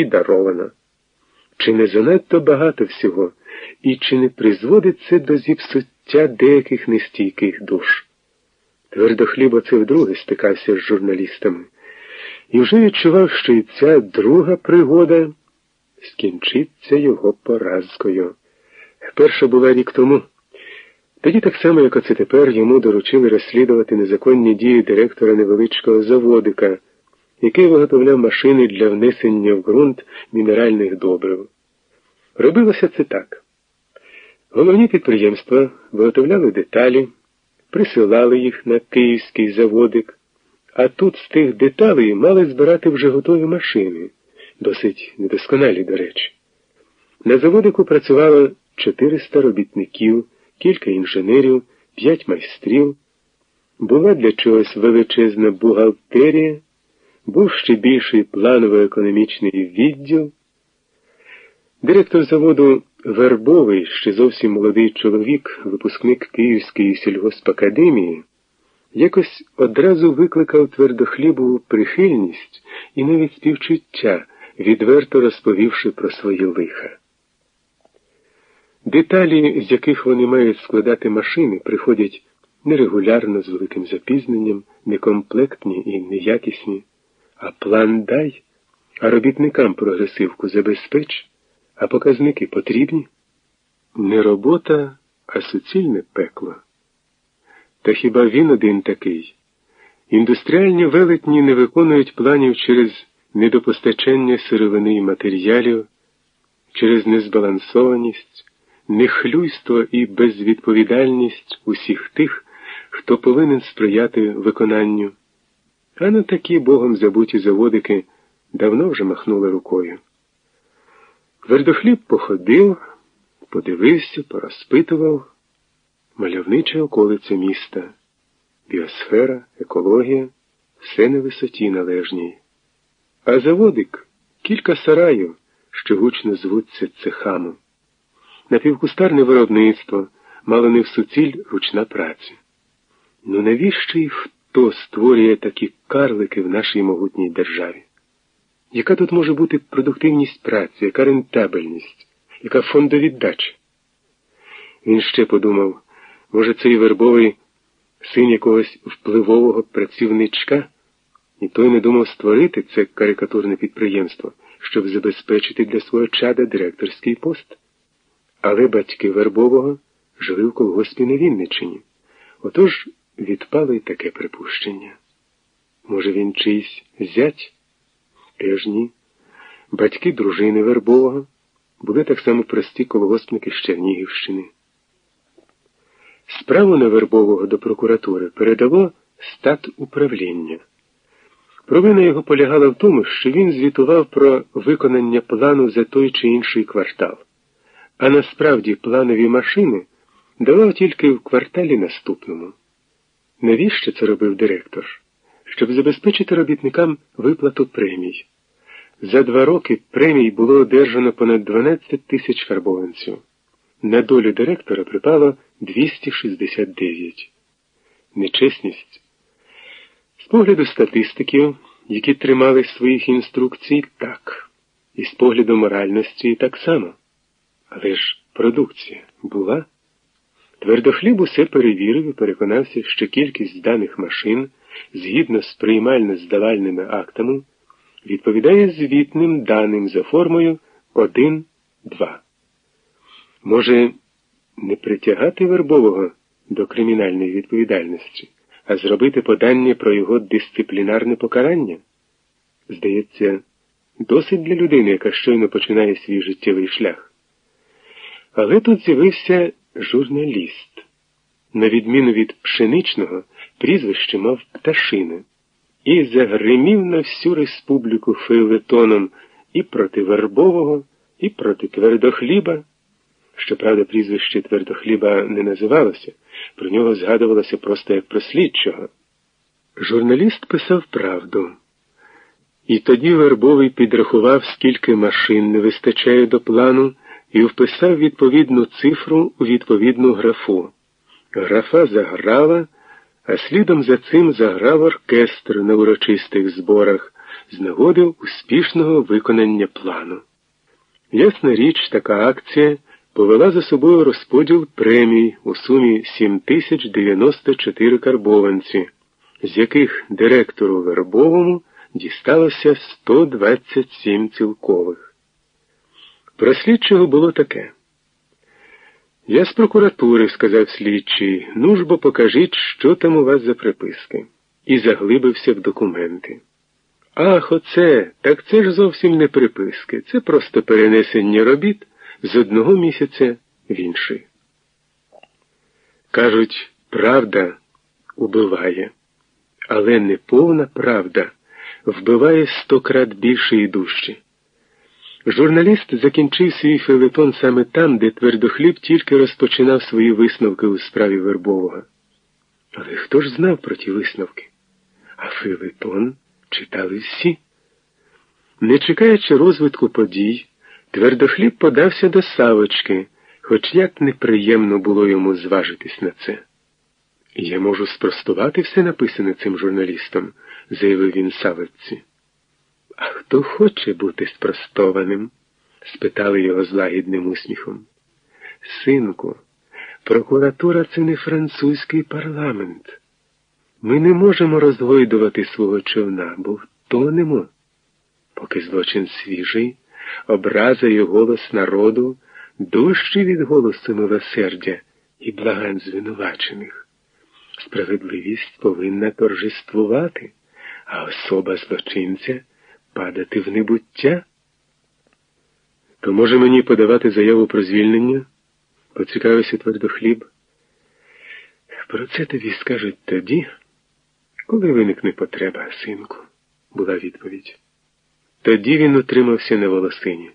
і даровано. Чи не занадто багато всього, і чи не призводить це до зіпсуття деяких нестійких душ? Твердохліб оце вдруге стикався з журналістами і вже відчував, що і ця друга пригода скінчиться його поразкою. Перша була рік тому. Тоді, так само, як оце тепер, йому доручили розслідувати незаконні дії директора невеличкого заводика, який виготовляв машини для внесення в ґрунт мінеральних добрив. Робилося це так. Головні підприємства виготовляли деталі, присилали їх на київський заводик, а тут з тих деталей мали збирати вже готові машини, досить недосконалі, до речі. На заводику працювало 400 робітників, кілька інженерів, п'ять майстрів. Була для чогось величезна бухгалтерія, був ще більший планово-економічний відділ. Директор заводу Вербовий, ще зовсім молодий чоловік, випускник Київської сільгоспакадемії, якось одразу викликав твердохлібову прихильність і навіть співчуття, відверто розповівши про свої лиха. Деталі, з яких вони мають складати машини, приходять нерегулярно з великим запізненням, некомплектні і неякісні, а план дай, а робітникам прогресивку забезпеч. А показники потрібні? Не робота, а суцільне пекло. Та хіба він один такий? Індустріальні велетні не виконують планів через недопостачання сировини і матеріалів, через незбалансованість, нехлюйство і безвідповідальність усіх тих, хто повинен сприяти виконанню. А на такі богом забуті заводики давно вже махнули рукою. Твердохліб походив, подивився, порозпитував мальовнича околиця міста, біосфера, екологія, все на висоті належній. А заводик кілька сараїв, що гучно звуться цехами. Напівкустарне виробництво мало не в суціль ручна праця. Ну навіщо і хто створює такі карлики в нашій могутній державі? Яка тут може бути продуктивність праці, яка рентабельність, яка фондовіддача? Він ще подумав, може, цей вербовий син якогось впливового працівничка, і той не думав створити це карикатурне підприємство, щоб забезпечити для свого чада директорський пост. Але батьки Вербового жили в колгоспі на Вінничині. Отож відпало й таке припущення. Може, він чийсь зять? Теж ні. Батьки дружини Вербового були так само прості колгоспники з Чернігівщини. Справу на Вербового до прокуратури передало стат управління. Провина його полягала в тому, що він звітував про виконання плану за той чи інший квартал, а насправді планові машини давав тільки в кварталі наступному. Навіщо це робив директор? Щоб забезпечити робітникам виплату премій. За два роки премій було одержано понад 12 тисяч карбованців. На долю директора припало 269. Нечесність. З погляду статистиків, які тримали своїх інструкцій, так, і з погляду моральності так само. Але ж продукція була. Твердохліб усе перевірив і переконався, що кількість даних машин згідно з приймально здавальними актами відповідає звітним даним за формою 1-2. Може, не притягати Вербового до кримінальної відповідальності, а зробити подання про його дисциплінарне покарання? Здається, досить для людини, яка щойно починає свій життєвий шлях. Але тут з'явився журналіст. На відміну від пшеничного, прізвище мав пташина і загримів на всю республіку фейлетоном і проти Вербового, і проти Твердохліба. Щоправда, прізвище Твердохліба не називалося, про нього згадувалося просто як про слідчого. Журналіст писав правду. І тоді Вербовий підрахував, скільки машин не вистачає до плану, і вписав відповідну цифру у відповідну графу. Графа заграла а слідом за цим заграв оркестр на урочистих зборах, з нагоди успішного виконання плану. Ясна річ, така акція повела за собою розподіл премій у сумі 7094 карбованці, з яких директору Вербовому дісталося 127 цілкових. Про слідчого було таке. Я з прокуратури, сказав слідчий, ну ж бо покажіть, що там у вас за приписки, і заглибився в документи. Ах, оце, так це ж зовсім не приписки, це просто перенесення робіт з одного місяця в інший. Кажуть, правда убиває, але неповна правда вбиває сто крат більше і дужче. Журналіст закінчив свій фелетон саме там, де твердохліб тільки розпочинав свої висновки у справі Вербового. Але хто ж знав про ті висновки? А фелетон читали всі. Не чекаючи розвитку подій, твердохліб подався до Савочки, хоч як неприємно було йому зважитись на це. Я можу спростувати все написане цим журналістом, заявив він Савочці. А хто хоче бути спростованим? спитали його з лагідним усміхом. Синку, прокуратура це не французький парламент. Ми не можемо розгойдувати свого човна, бо втонемо. Поки злочин свіжий, образа й голос народу дужчі від голосу милосердя і благань звинувачених. Справедливість повинна торжествувати, а особа злочинця падати в небуття? То може мені подавати заяву про звільнення? поцікавився твердохліб. Про це тобі скажуть тоді, коли виникне потреба, синку, була відповідь. Тоді він утримався на волосині.